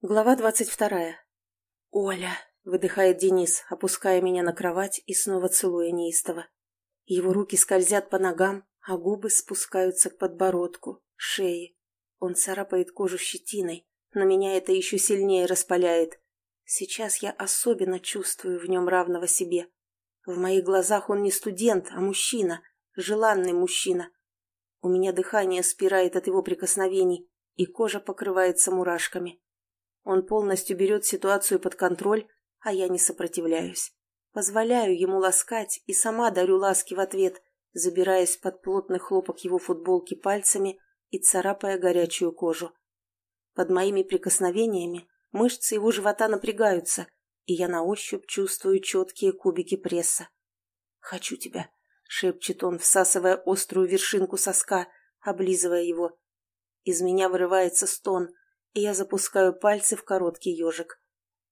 Глава двадцать вторая. «Оля!» — выдыхает Денис, опуская меня на кровать и снова целуя неистово. Его руки скользят по ногам, а губы спускаются к подбородку, шее. Он царапает кожу щетиной, но меня это еще сильнее распаляет. Сейчас я особенно чувствую в нем равного себе. В моих глазах он не студент, а мужчина, желанный мужчина. У меня дыхание спирает от его прикосновений, и кожа покрывается мурашками. Он полностью берет ситуацию под контроль, а я не сопротивляюсь. Позволяю ему ласкать и сама дарю ласки в ответ, забираясь под плотный хлопок его футболки пальцами и царапая горячую кожу. Под моими прикосновениями мышцы его живота напрягаются, и я на ощупь чувствую четкие кубики пресса. «Хочу тебя», — шепчет он, всасывая острую вершинку соска, облизывая его. Из меня вырывается стон, я запускаю пальцы в короткий ежик.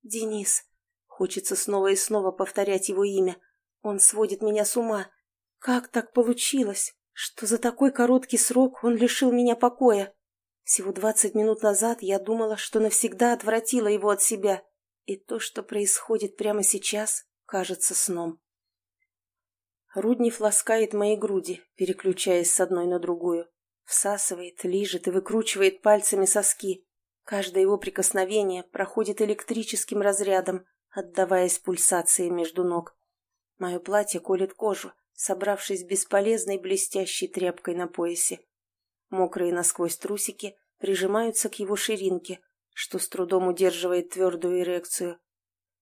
«Денис!» Хочется снова и снова повторять его имя. Он сводит меня с ума. Как так получилось, что за такой короткий срок он лишил меня покоя? Всего двадцать минут назад я думала, что навсегда отвратила его от себя. И то, что происходит прямо сейчас, кажется сном. Руднев ласкает мои груди, переключаясь с одной на другую. Всасывает, лижет и выкручивает пальцами соски. Каждое его прикосновение проходит электрическим разрядом, отдаваясь пульсации между ног. Мое платье колет кожу, собравшись бесполезной блестящей тряпкой на поясе. Мокрые насквозь трусики прижимаются к его ширинке, что с трудом удерживает твердую эрекцию.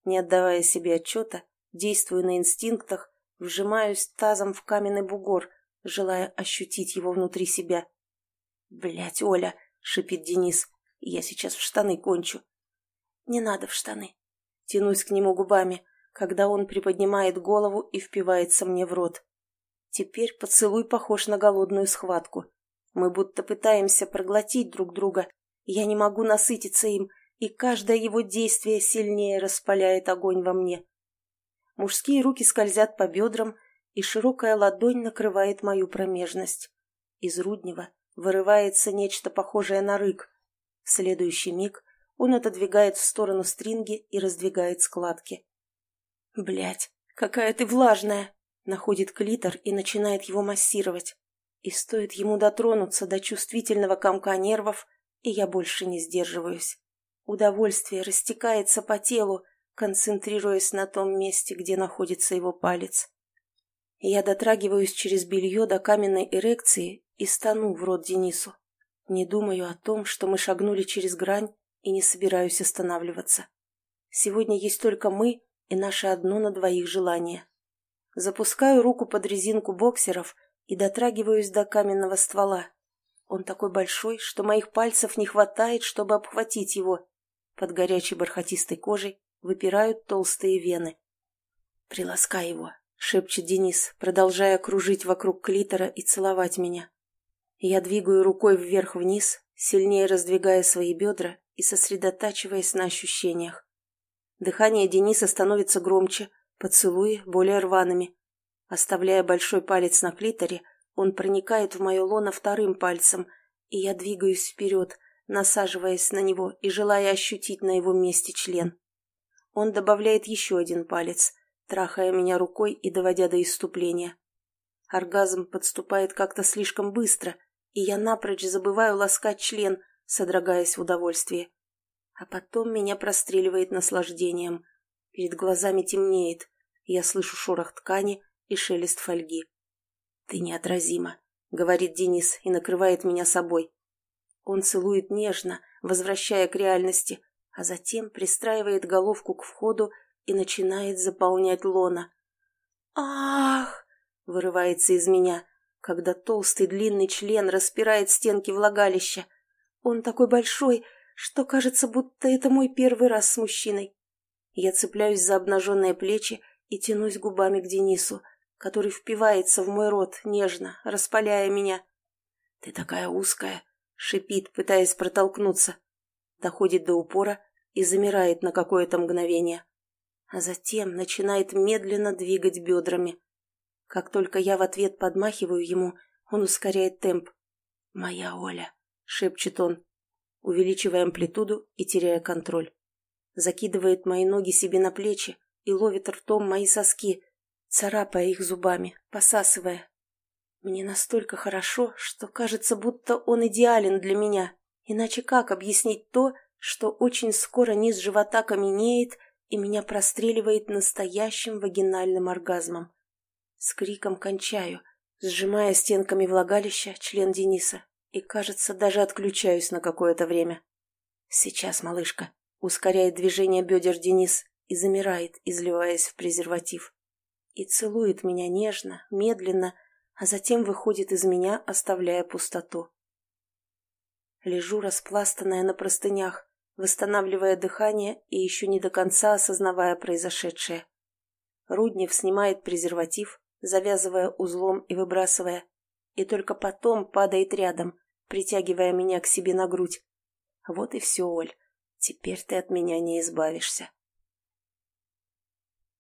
Не отдавая себе отчета, действую на инстинктах, вжимаюсь тазом в каменный бугор, желая ощутить его внутри себя. Блять, Оля!» — шипит Денис. Я сейчас в штаны кончу. Не надо в штаны. Тянусь к нему губами, когда он приподнимает голову и впивается мне в рот. Теперь поцелуй похож на голодную схватку. Мы будто пытаемся проглотить друг друга. Я не могу насытиться им, и каждое его действие сильнее распаляет огонь во мне. Мужские руки скользят по бедрам, и широкая ладонь накрывает мою промежность. Из Руднева вырывается нечто похожее на рык, в следующий миг он отодвигает в сторону стринги и раздвигает складки. Блять, какая ты влажная!» Находит клитор и начинает его массировать. И стоит ему дотронуться до чувствительного комка нервов, и я больше не сдерживаюсь. Удовольствие растекается по телу, концентрируясь на том месте, где находится его палец. Я дотрагиваюсь через белье до каменной эрекции и стану в рот Денису. Не думаю о том, что мы шагнули через грань, и не собираюсь останавливаться. Сегодня есть только мы и наше одно на двоих желание. Запускаю руку под резинку боксеров и дотрагиваюсь до каменного ствола. Он такой большой, что моих пальцев не хватает, чтобы обхватить его. Под горячей бархатистой кожей выпирают толстые вены. «Приласкай его», — шепчет Денис, продолжая кружить вокруг клитора и целовать меня. Я двигаю рукой вверх-вниз, сильнее раздвигая свои бедра и сосредотачиваясь на ощущениях. Дыхание Дениса становится громче, поцелуи более рваными. Оставляя большой палец на клиторе, он проникает в мое лоно вторым пальцем, и я двигаюсь вперед, насаживаясь на него и желая ощутить на его месте член. Он добавляет еще один палец, трахая меня рукой и доводя до иступления. Оргазм подступает как-то слишком быстро, и я напрочь забываю ласкать член, содрогаясь в удовольствии. А потом меня простреливает наслаждением. Перед глазами темнеет, я слышу шорох ткани и шелест фольги. «Ты неотразима», — говорит Денис и накрывает меня собой. Он целует нежно, возвращая к реальности, а затем пристраивает головку к входу и начинает заполнять лона. «Ах!» — вырывается из меня, когда толстый длинный член распирает стенки влагалища. Он такой большой, что кажется, будто это мой первый раз с мужчиной. Я цепляюсь за обнаженные плечи и тянусь губами к Денису, который впивается в мой рот нежно, распаляя меня. «Ты такая узкая!» — шипит, пытаясь протолкнуться. Доходит до упора и замирает на какое-то мгновение. А затем начинает медленно двигать бедрами. Как только я в ответ подмахиваю ему, он ускоряет темп. «Моя Оля», — шепчет он. увеличивая амплитуду и теряя контроль. Закидывает мои ноги себе на плечи и ловит ртом мои соски, царапая их зубами, посасывая. Мне настолько хорошо, что кажется, будто он идеален для меня. Иначе как объяснить то, что очень скоро низ живота каменеет и меня простреливает настоящим вагинальным оргазмом? С криком кончаю, сжимая стенками влагалища член Дениса и, кажется, даже отключаюсь на какое-то время. «Сейчас, малышка», — ускоряет движение бедер Денис и замирает, изливаясь в презерватив. И целует меня нежно, медленно, а затем выходит из меня, оставляя пустоту. Лежу распластанная на простынях, восстанавливая дыхание и еще не до конца осознавая произошедшее. Руднев снимает презерватив, завязывая узлом и выбрасывая, и только потом падает рядом, притягивая меня к себе на грудь. Вот и все, Оль. Теперь ты от меня не избавишься.